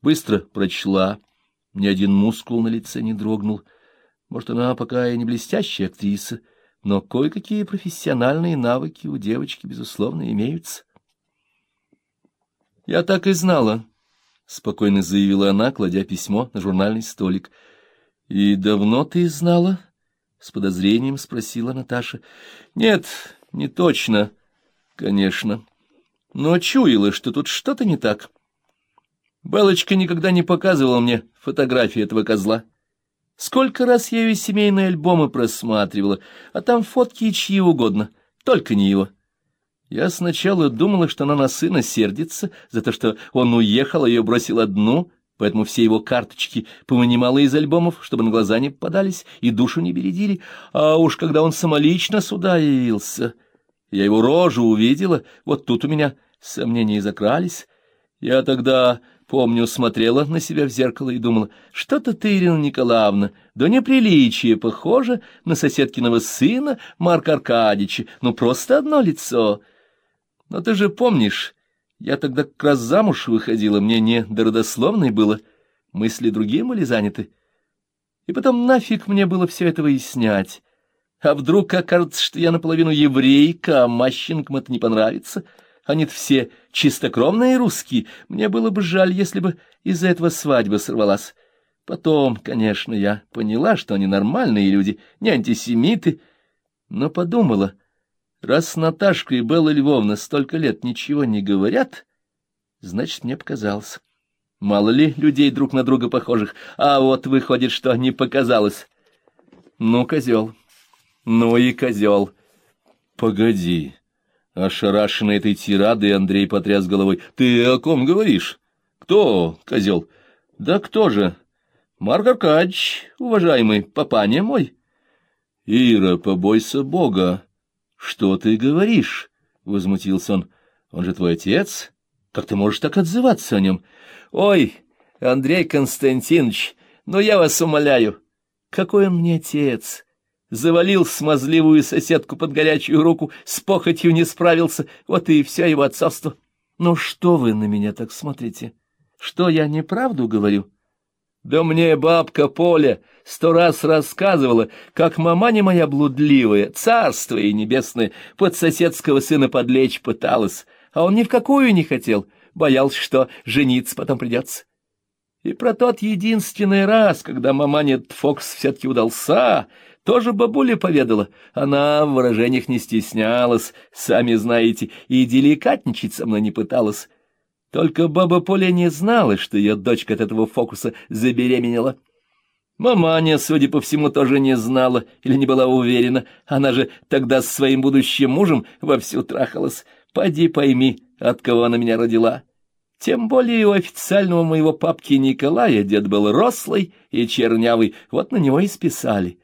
Быстро прочла, ни один мускул на лице не дрогнул. Может, она пока и не блестящая актриса, но кое-какие профессиональные навыки у девочки, безусловно, имеются. «Я так и знала», — спокойно заявила она, кладя письмо на журнальный столик. «И давно ты знала?» — с подозрением спросила Наташа. «Нет, не точно, конечно, но чуяла, что тут что-то не так. Белочка никогда не показывала мне фотографии этого козла». Сколько раз я ее семейные альбомы просматривала, а там фотки чьи угодно, только не его. Я сначала думала, что она на сына сердится за то, что он уехал, а ее бросил одну, поэтому все его карточки повынимала из альбомов, чтобы на глаза не попадались и душу не бередили. А уж когда он самолично сюда явился, я его рожу увидела, вот тут у меня сомнения закрались. Я тогда Помню, смотрела на себя в зеркало и думала, что-то ты, Ирина Николаевна, до неприличия похоже на соседкиного сына Марка Аркадьевича, ну просто одно лицо. Но ты же помнишь, я тогда как раз замуж выходила, мне не до родословной было, мысли другим были заняты. И потом нафиг мне было все это выяснять. А вдруг окажется, что я наполовину еврейка, а мащенкам это не понравится — они-то все чистокровные русские. Мне было бы жаль, если бы из-за этого свадьба сорвалась. Потом, конечно, я поняла, что они нормальные люди, не антисемиты, но подумала, раз Наташка и Белла Львовна столько лет ничего не говорят, значит, мне показалось. Мало ли людей друг на друга похожих, а вот выходит, что не показалось. Ну, козел, ну и козел. Погоди. Ошарашенный этой тирадой, Андрей потряс головой. — Ты о ком говоришь? — Кто, козел? — Да кто же? — Марк Аркадьевич, уважаемый, папаня мой. — Ира, побойся Бога. — Что ты говоришь? — возмутился он. — Он же твой отец. Как ты можешь так отзываться о нем? — Ой, Андрей Константинович, ну я вас умоляю. Какой он мне отец? — завалил смазливую соседку под горячую руку, с похотью не справился, вот и все его отцовство. Ну что вы на меня так смотрите? Что я неправду говорю? Да мне бабка Поля сто раз рассказывала, как маманя моя блудливая, царство и небесное, под соседского сына подлечь пыталась, а он ни в какую не хотел, боялся, что жениться потом придется. И про тот единственный раз, когда маманя Фокс все-таки удался, тоже бабуля поведала. Она в выражениях не стеснялась, сами знаете, и деликатничать со мной не пыталась. Только баба Поля не знала, что ее дочка от этого фокуса забеременела. Маманя, судя по всему, тоже не знала или не была уверена. Она же тогда с своим будущим мужем вовсю трахалась. Поди пойми, от кого она меня родила. Тем более у официального моего папки Николая дед был рослый и чернявый, вот на него и списали.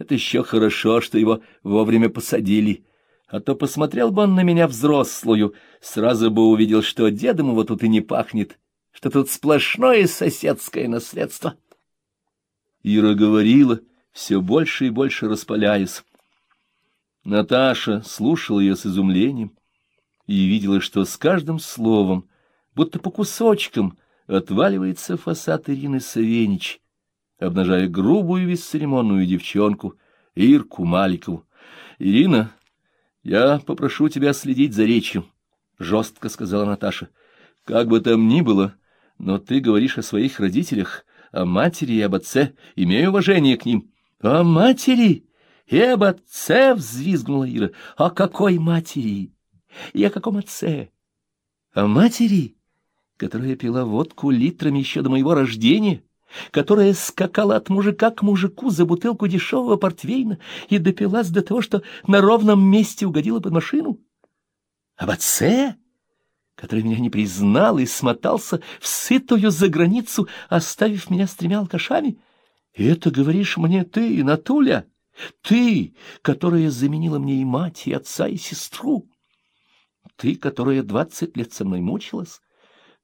Это еще хорошо, что его вовремя посадили. А то посмотрел бы он на меня взрослую, сразу бы увидел, что дедом его тут и не пахнет, что тут сплошное соседское наследство. Ира говорила, все больше и больше распаляясь. Наташа слушала ее с изумлением и видела, что с каждым словом, будто по кусочкам, отваливается фасад Ирины Савенич, обнажая грубую бесцеремонную девчонку Ирку Маликову. — Ирина, я попрошу тебя следить за речью, — жестко сказала Наташа. — Как бы там ни было, но ты говоришь о своих родителях, о матери и об отце, имея уважение к ним. — О матери и об отце! — взвизгнула Ира. — О какой матери? И о каком отце? — О матери, которая пила водку литрами еще до моего рождения? — которая скакала от мужика к мужику за бутылку дешевого портвейна и допилась до того, что на ровном месте угодила под машину? Об отце, который меня не признал и смотался в сытую за границу, оставив меня с тремя алкашами? И это говоришь мне ты, Натуля, ты, которая заменила мне и мать, и отца, и сестру, ты, которая двадцать лет со мной мучилась,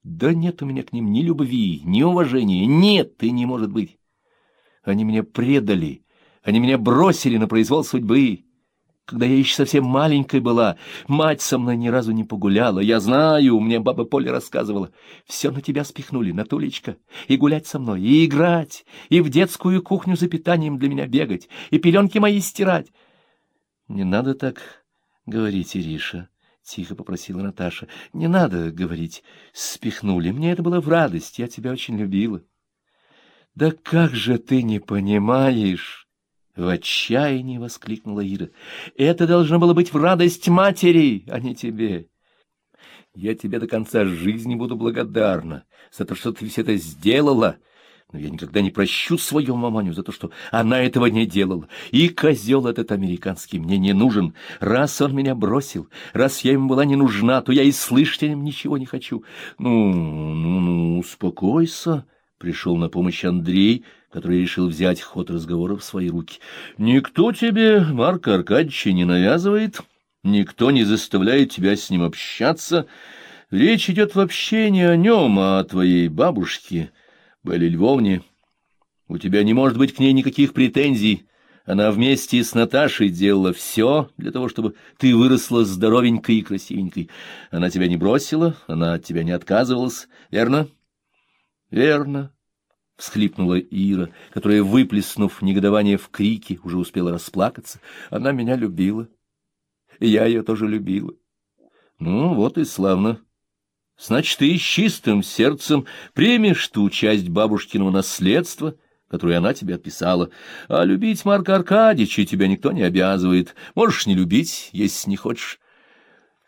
да нет у меня к ним ни любви, ни уважения, нет и не может быть. Они меня предали, они меня бросили на произвол судьбы. когда я еще совсем маленькой была. Мать со мной ни разу не погуляла. Я знаю, мне баба Поля рассказывала. Все на тебя спихнули, Натулечка. И гулять со мной, и играть, и в детскую кухню за питанием для меня бегать, и пеленки мои стирать. — Не надо так говорить, Ириша, — тихо попросила Наташа. — Не надо говорить. Спихнули. Мне это было в радость. Я тебя очень любила. — Да как же ты не понимаешь? В отчаянии воскликнула Ира. Это должно было быть в радость матери, а не тебе. Я тебе до конца жизни буду благодарна за то, что ты все это сделала. Но я никогда не прощу свою маманю за то, что она этого не делала. И козел этот американский мне не нужен. Раз он меня бросил, раз я ему была не нужна, то я и слышать о нем ничего не хочу. Ну, ну, ну, успокойся, — пришел на помощь Андрей, который решил взять ход разговора в свои руки. — Никто тебе, Марк Аркадьевич, не навязывает, никто не заставляет тебя с ним общаться. Речь идет вообще не о нем, а о твоей бабушке, Белле Львовне. У тебя не может быть к ней никаких претензий. Она вместе с Наташей делала все для того, чтобы ты выросла здоровенькой и красивенькой. Она тебя не бросила, она от тебя не отказывалась, верно? —— Верно, — всхлипнула Ира, которая, выплеснув негодование в крики, уже успела расплакаться. Она меня любила, и я ее тоже любила. Ну, вот и славно. Значит, ты с чистым сердцем примешь ту часть бабушкиного наследства, которую она тебе отписала. А любить Марка Аркадьевича тебя никто не обязывает. Можешь не любить, если не хочешь.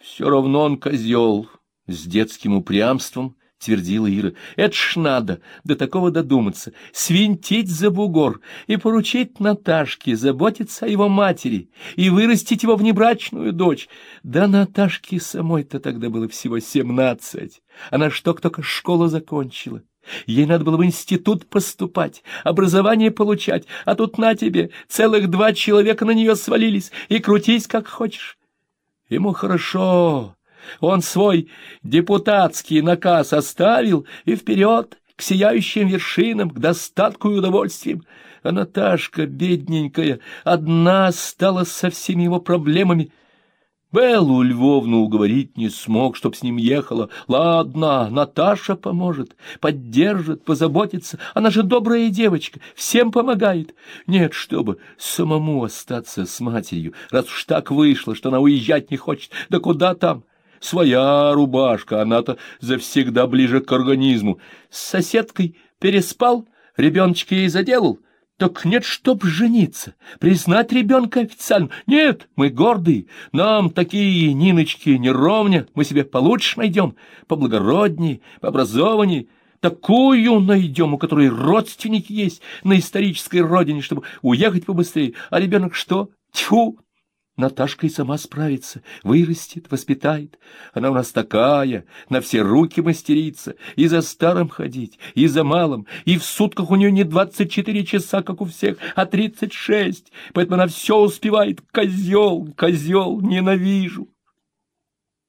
Все равно он козел, с детским упрямством —— твердила Ира. — Это ж надо до такого додуматься, свинтить за бугор и поручить Наташке заботиться о его матери и вырастить его внебрачную дочь. Да Наташке самой-то тогда было всего семнадцать. Она ж только школу закончила. Ей надо было в институт поступать, образование получать, а тут на тебе целых два человека на нее свалились, и крутись как хочешь. Ему хорошо, он свой депутатский наказ оставил и вперед к сияющим вершинам, к достатку и удовольствиям. А Наташка, бедненькая, одна стала со всеми его проблемами. Беллу Львовну уговорить не смог, чтоб с ним ехала. Ладно, Наташа поможет, поддержит, позаботится. Она же добрая девочка, всем помогает. Нет, чтобы самому остаться с матерью, раз уж так вышло, что она уезжать не хочет. Да куда там? Своя рубашка, она-то завсегда ближе к организму. С соседкой переспал, ребеночка ей заделал. Так нет, чтоб жениться, признать ребенка официально. Нет, мы гордые, нам такие Ниночки не ровня, мы себе получше найдем, поблагороднее, пообразованнее. Такую найдем, у которой родственники есть на исторической родине, чтобы уехать побыстрее. А ребенок что? Тьфу! Наташка и сама справится, вырастет, воспитает. Она у нас такая, на все руки мастерица, и за старым ходить, и за малым, и в сутках у нее не двадцать четыре часа, как у всех, а тридцать шесть, поэтому она все успевает. Козел, козел, ненавижу.